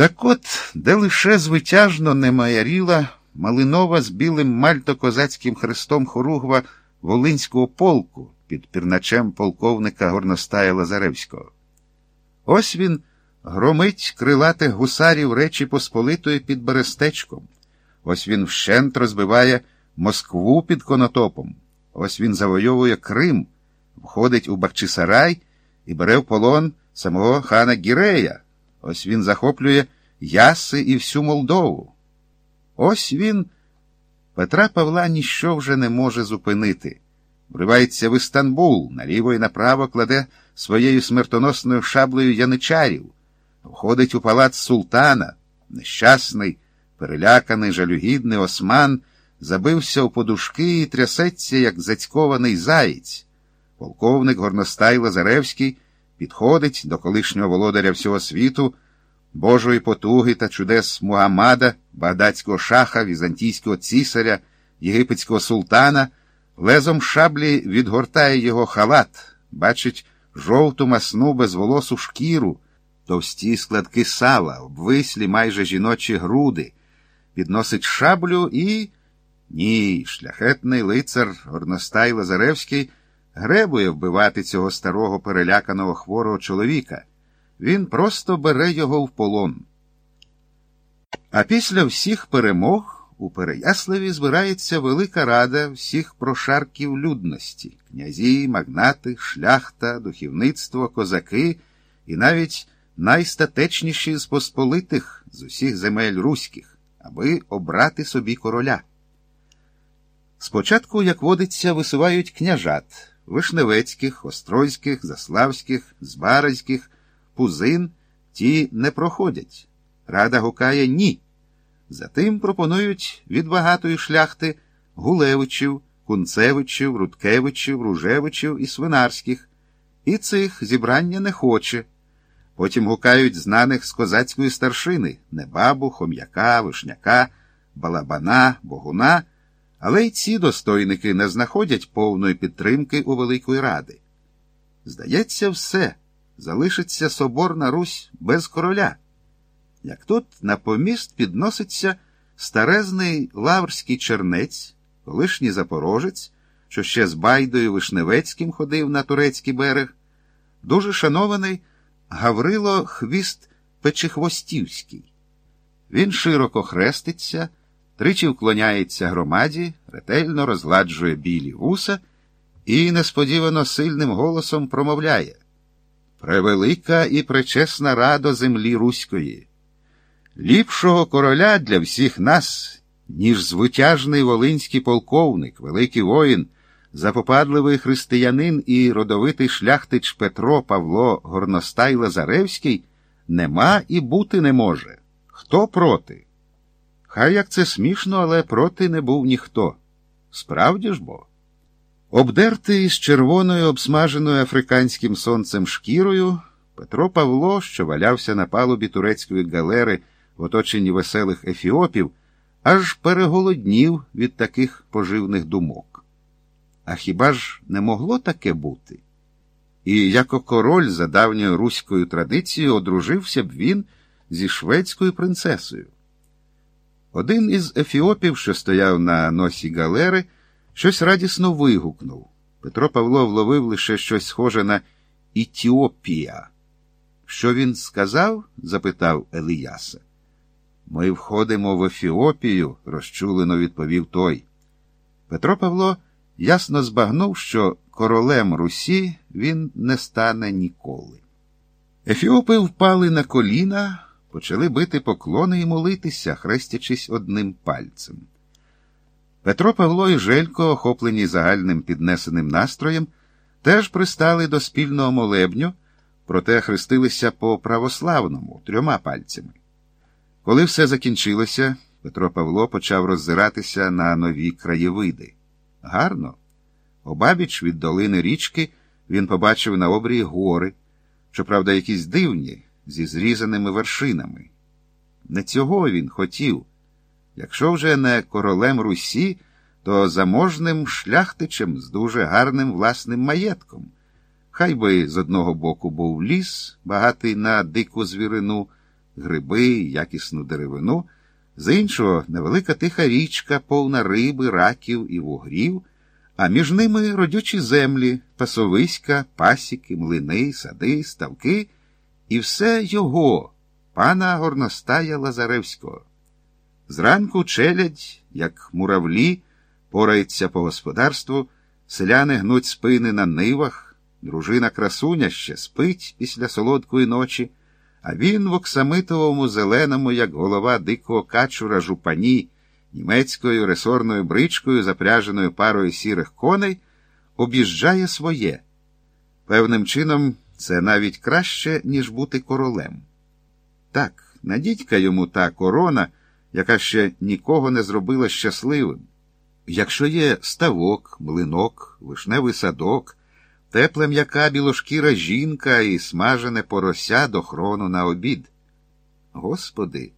Так от, де лише звитяжно не маяріла малинова з білим мальто-козацьким хрестом хоругва Волинського полку під пірначем полковника Горностая Лазаревського. Ось він громить крилатих гусарів Речі Посполитої під Берестечком. Ось він вщент розбиває Москву під конотопом. Ось він завойовує Крим, входить у Бахчисарай і бере в полон самого хана Гірея. Ось він захоплює Яси і всю Молдову. Ось він. Петра Павла ніщо вже не може зупинити. Вривається в Істанбул, наліво і направо кладе своєю смертоносною шаблею яничарів, входить у палац султана, нещасний, переляканий, жалюгідний осман, забився у подушки і трясеться, як зацькований заєць. Полковник Горностай Лазаревський підходить до колишнього володаря всього світу, Божої потуги та чудес Мугаммада, багдадського шаха, візантійського цісаря, єгипетського султана, лезом шаблі відгортає його халат, бачить жовту масну безволосу шкіру, товсті складки сала, обвислі майже жіночі груди, підносить шаблю і. Ні, шляхетний лицар Горностай Лазаревський гребує вбивати цього старого переляканого хворого чоловіка. Він просто бере його в полон. А після всіх перемог у Переяславі збирається велика рада всіх прошарків людності князі, магнати, шляхта, духовництво, козаки і навіть найстатечніші з посполитих з усіх земель руських, аби обрати собі короля. Спочатку, як водиться, висувають княжат вишневецьких, острозьких, заславських, збаразьких, пузин ті не проходять. Рада гукає ні. Затим пропонують від багатої шляхти Гулевичів, Кунцевичів, Рудкевичів, Ружевичів і Свинарських. І цих зібрання не хоче. Потім гукають знаних з козацької старшини Небабу, Хом'яка, Вишняка, Балабана, Богуна. Але й ці достойники не знаходять повної підтримки у Великої Ради. Здається, все, залишиться Соборна Русь без короля. Як тут на поміст підноситься старезний лаврський чернець, колишній запорожець, що ще з Байдою Вишневецьким ходив на турецький берег, дуже шанований Гаврило Хвіст Печехвостівський. Він широко хреститься тричі вклоняється громаді, ретельно розгладжує білі вуса і несподівано сильним голосом промовляє Превелика і пречесна рада землі Руської, ліпшого короля для всіх нас, ніж звитяжний волинський полковник, великий воїн, запопадливий християнин і родовитий шляхтич Петро Павло Горностай Лазаревський, нема і бути не може. Хто проти? Хай як це смішно, але проти не був ніхто. Справді ж бо. Обдертий з червоною обсмаженою африканським сонцем шкірою, Петро Павло, що валявся на палубі турецької галери в оточенні веселих ефіопів, аж переголоднів від таких поживних думок. А хіба ж не могло таке бути? І як король за давньою руською традицією одружився б він зі шведською принцесою. Один із ефіопів, що стояв на носі галери, щось радісно вигукнув. Петро Павло вловив лише щось схоже на Ітіопія. Що він сказав? запитав Еліяса. Ми входимо в Ефіопію, розчулено відповів той. Петро Павло ясно збагнув, що королем Русі він не стане ніколи. Ефіопи впали на коліна почали бити поклони і молитися, хрестячись одним пальцем. Петро Павло і Желько, охоплені загальним піднесеним настроєм, теж пристали до спільного молебню, проте хрестилися по православному трьома пальцями. Коли все закінчилося, Петро Павло почав роззиратися на нові краєвиди. Гарно. Обабіч від долини річки він побачив на обрії гори, щоправда, якісь дивні, зі зрізаними вершинами. Не цього він хотів. Якщо вже не королем Русі, то заможним шляхтичем з дуже гарним власним маєтком. Хай би з одного боку був ліс, багатий на дику звірину, гриби, якісну деревину, з іншого невелика тиха річка, повна риби, раків і вугрів, а між ними родючі землі, пасовиська, пасіки, млини, сади, ставки, і все його, пана горностая Лазаревського. Зранку челядь, як муравлі, порається по господарству, селяни гнуть спини на нивах, дружина красуня ще спить після солодкої ночі, а він в оксамитовому зеленому, як голова дикого качура жупані, німецькою ресорною бричкою, запряженою парою сірих коней, об'їжджає своє. Певним чином, це навіть краще, ніж бути королем. Так, надітька йому та корона, яка ще нікого не зробила щасливим. Якщо є ставок, млинок, вишневий садок, тепла м'яка білошкіра жінка і смажене порося до хрону на обід. Господи,